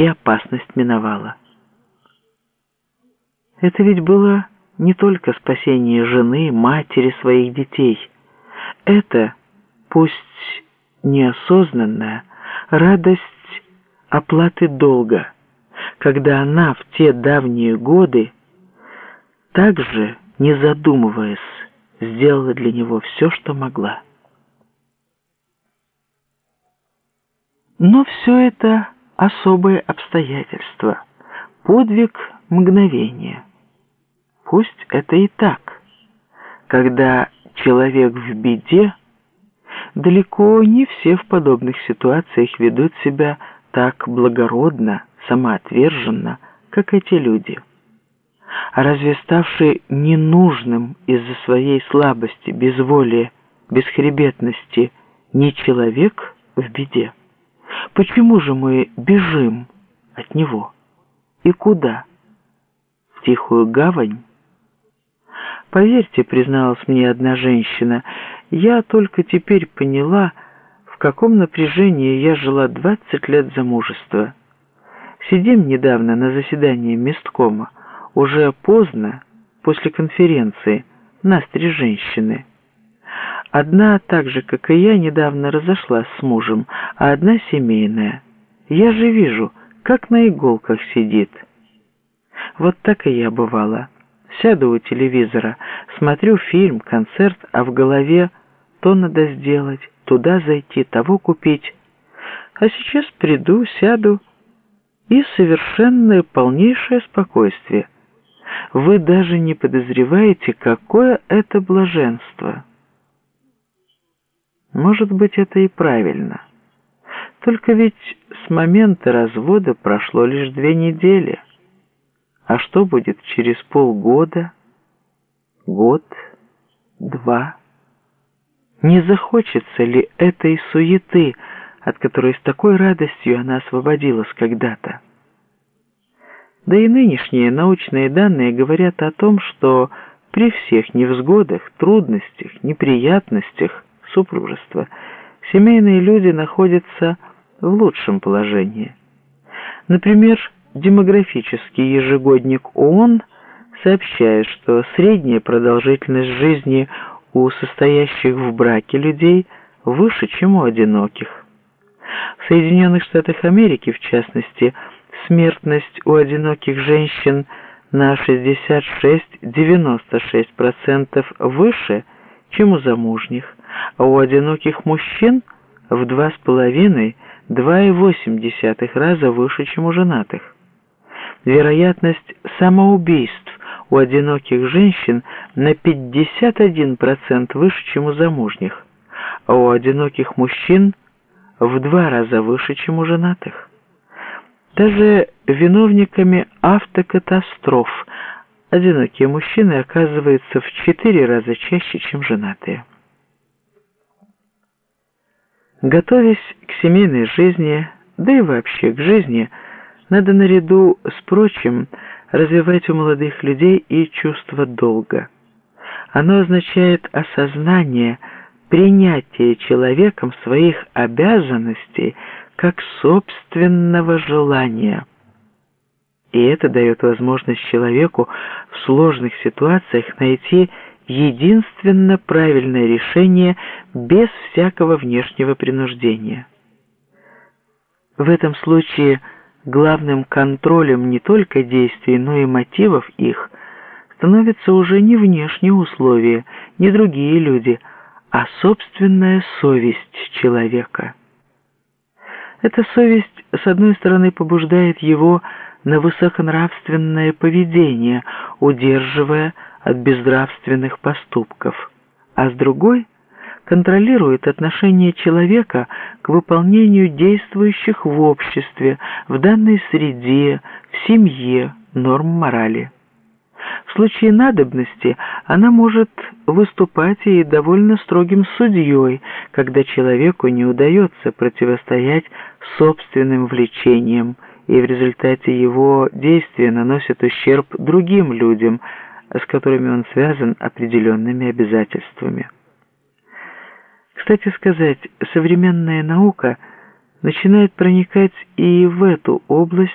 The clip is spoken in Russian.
и опасность миновала. Это ведь было не только спасение жены, матери своих детей. Это, пусть неосознанная, радость оплаты долга, когда она в те давние годы, также, не задумываясь, сделала для него все, что могла. Но все это особые обстоятельства, подвиг мгновения. Пусть это и так, когда человек в беде, далеко не все в подобных ситуациях ведут себя так благородно, самоотверженно, как эти люди. А разве ставший ненужным из-за своей слабости, безволия, бесхребетности не человек в беде? Почему же мы бежим от него? И куда? В тихую гавань? Поверьте, призналась мне одна женщина, я только теперь поняла, в каком напряжении я жила 20 лет замужества. Сидим недавно на заседании месткома, уже поздно, после конференции, нас три женщины. Одна, так же, как и я, недавно разошлась с мужем, а одна семейная. Я же вижу, как на иголках сидит. Вот так и я бывала. Сяду у телевизора, смотрю фильм, концерт, а в голове то надо сделать, туда зайти, того купить. А сейчас приду, сяду, и совершенное полнейшее спокойствие. Вы даже не подозреваете, какое это блаженство. Может быть, это и правильно. Только ведь с момента развода прошло лишь две недели. А что будет через полгода, год, два? Не захочется ли этой суеты, от которой с такой радостью она освободилась когда-то? Да и нынешние научные данные говорят о том, что при всех невзгодах, трудностях, неприятностях супружества семейные люди находятся в лучшем положении. Например, демографический ежегодник ООН сообщает, что средняя продолжительность жизни у состоящих в браке людей выше, чем у одиноких. В Соединенных Штатах Америки, в частности, смертность у одиноких женщин на 66-96% выше, чем у замужних, а у одиноких мужчин в 2,5-2,8 раза выше, чем у женатых. Вероятность самоубийств у одиноких женщин на 51% выше, чем у замужних, а у одиноких мужчин в два раза выше, чем у женатых. Даже виновниками автокатастроф одинокие мужчины оказываются в четыре раза чаще, чем женатые. Готовясь к семейной жизни, да и вообще к жизни, надо наряду с прочим развивать у молодых людей и чувство долга. Оно означает осознание, принятие человеком своих обязанностей как собственного желания. И это дает возможность человеку в сложных ситуациях найти единственно правильное решение без всякого внешнего принуждения. В этом случае главным контролем не только действий, но и мотивов их становятся уже не внешние условия, не другие люди, а собственная совесть человека. Эта совесть, с одной стороны, побуждает его на высоконравственное поведение, удерживая от безнравственных поступков, а с другой контролирует отношение человека к выполнению действующих в обществе, в данной среде, в семье норм морали. В случае надобности она может выступать и довольно строгим судьей, когда человеку не удается противостоять собственным влечениям, и в результате его действия наносит ущерб другим людям, с которыми он связан определенными обязательствами. Кстати сказать, современная наука начинает проникать и в эту область